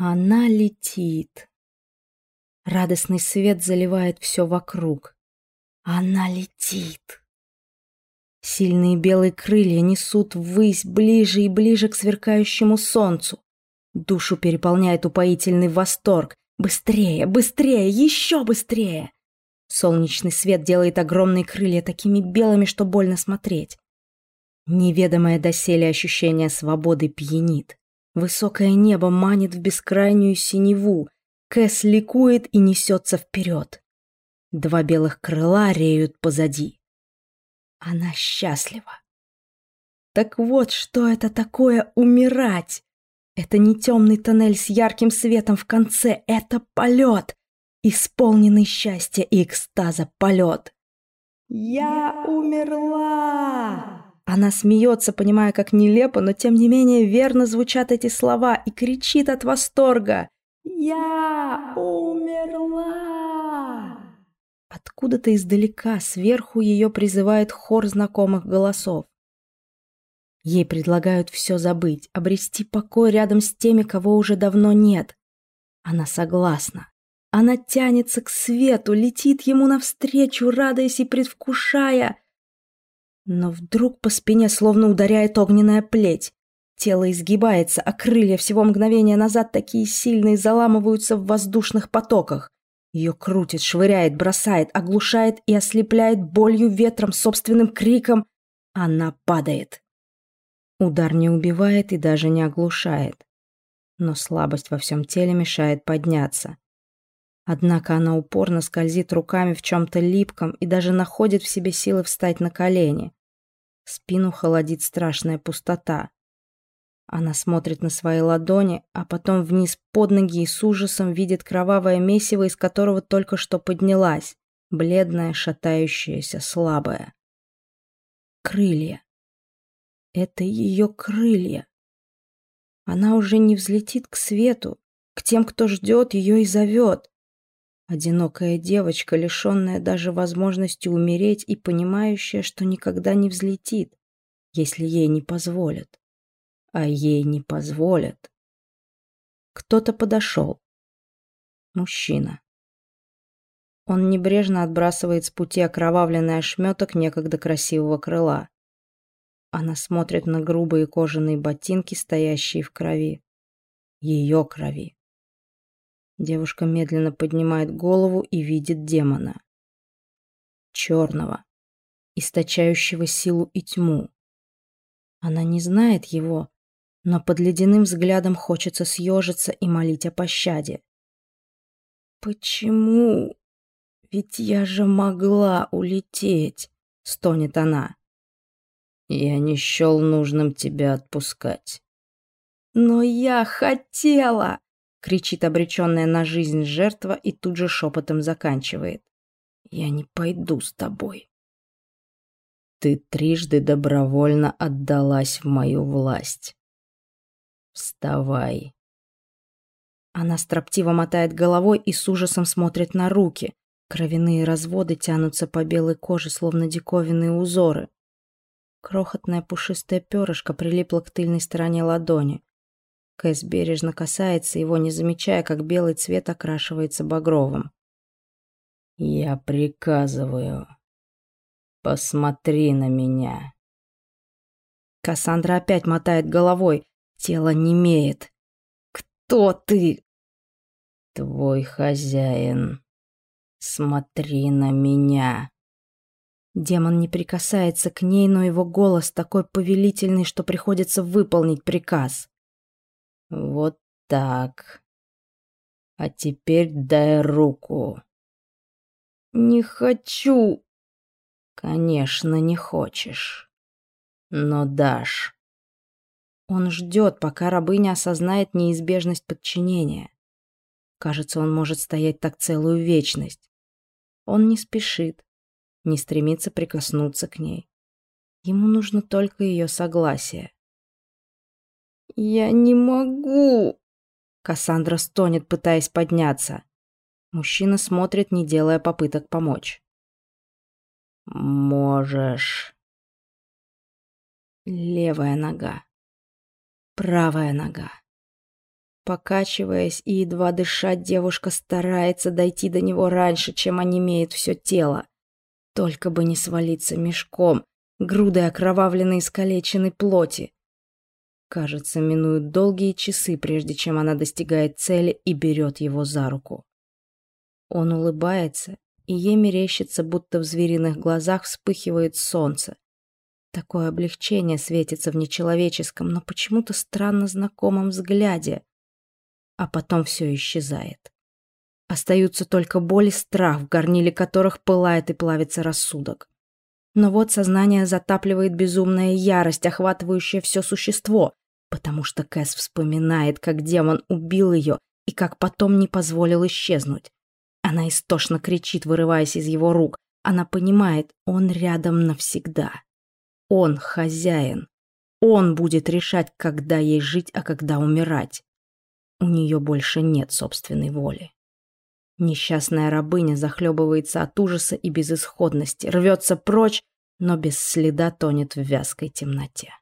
Она летит. Радостный свет заливает все вокруг. Она летит. Сильные белые крылья несут ввысь ближе и ближе к сверкающему солнцу. Душу переполняет упоительный восторг. Быстрее, быстрее, еще быстрее! Солнечный свет делает огромные крылья такими белыми, что больно смотреть. Неведомое доселе ощущение свободы пьянит. Высокое небо манит в бескрайнюю синеву. Кэс ликует и несется вперед. Два белых крыла реют позади. Она счастлива. Так вот, что это такое умирать? Это не темный тоннель с ярким светом в конце, это полет, исполненный счастья и экстаза полет. «Я умерла!» Она смеется, понимая, как нелепо, но тем не менее верно звучат эти слова и кричит от восторга. «Я умерла!» Откуда-то издалека, сверху ее призывает хор знакомых голосов. Ей предлагают все забыть, обрести покой рядом с теми, кого уже давно нет. Она согласна. Она тянется к свету, летит ему навстречу, радуясь и предвкушая. Но вдруг по спине словно ударяет огненная плеть. Тело изгибается, а крылья всего мгновения назад такие сильные заламываются в воздушных потоках. Ее крутит, швыряет, бросает, оглушает и ослепляет болью, ветром, собственным криком. Она падает. Удар не убивает и даже не оглушает. Но слабость во всем теле мешает подняться. Однако она упорно скользит руками в чем-то липком и даже находит в себе силы встать на колени. Спину холодит страшная пустота. Она смотрит на свои ладони, а потом вниз под ноги и с ужасом видит кровавое месиво, из которого только что поднялась, бледная, шатающаяся, слабая. Крылья. Это ее крылья. Она уже не взлетит к свету, к тем, кто ждет ее и зовет. Одинокая девочка, лишенная даже возможности умереть и понимающая, что никогда не взлетит, если ей не позволят. А ей не позволят. Кто-то подошел. Мужчина. Он небрежно отбрасывает с пути окровавленный ошметок некогда красивого крыла. Она смотрит на грубые кожаные ботинки, стоящие в крови. Ее крови. Девушка медленно поднимает голову и видит демона. Черного, источающего силу и тьму. Она не знает его, но под ледяным взглядом хочется съежиться и молить о пощаде. «Почему? Ведь я же могла улететь!» — стонет она. «Я не счел нужным тебя отпускать». «Но я хотела!» Кричит обреченная на жизнь жертва и тут же шепотом заканчивает. «Я не пойду с тобой». «Ты трижды добровольно отдалась в мою власть. Вставай». Она строптиво мотает головой и с ужасом смотрит на руки. Кровяные разводы тянутся по белой коже, словно диковинные узоры. Крохотное пушистое перышко прилипло к тыльной стороне ладони. Кэс бережно касается его, не замечая, как белый цвет окрашивается багровым. «Я приказываю. Посмотри на меня». Кассандра опять мотает головой. Тело немеет. «Кто ты?» «Твой хозяин. Смотри на меня». Демон не прикасается к ней, но его голос такой повелительный, что приходится выполнить приказ. Вот так. А теперь дай руку. Не хочу. Конечно, не хочешь. Но дашь. Он ждет, пока рабыня осознает неизбежность подчинения. Кажется, он может стоять так целую вечность. Он не спешит, не стремится прикоснуться к ней. Ему нужно только ее согласие. «Я не могу!» Кассандра стонет, пытаясь подняться. Мужчина смотрит, не делая попыток помочь. «Можешь...» Левая нога. Правая нога. Покачиваясь и едва дыша, девушка старается дойти до него раньше, чем онемеет все тело. Только бы не свалиться мешком, грудой окровавленной искалеченной плоти. Кажется, минуют долгие часы, прежде чем она достигает цели и берет его за руку. Он улыбается, и ей мерещится, будто в звериных глазах вспыхивает солнце. Такое облегчение светится в нечеловеческом, но почему-то странно знакомом взгляде а потом все исчезает. Остаются только боль и страх, в горниле которых пылает и плавится рассудок. Но вот сознание затапливает безумная ярость, охватывающая все существо, потому что Кэс вспоминает, как демон убил ее и как потом не позволил исчезнуть. Она истошно кричит, вырываясь из его рук. Она понимает, он рядом навсегда. Он хозяин. Он будет решать, когда ей жить, а когда умирать. У нее больше нет собственной воли. Несчастная рабыня захлебывается от ужаса и безысходности, рвется прочь, но без следа тонет в вязкой темноте.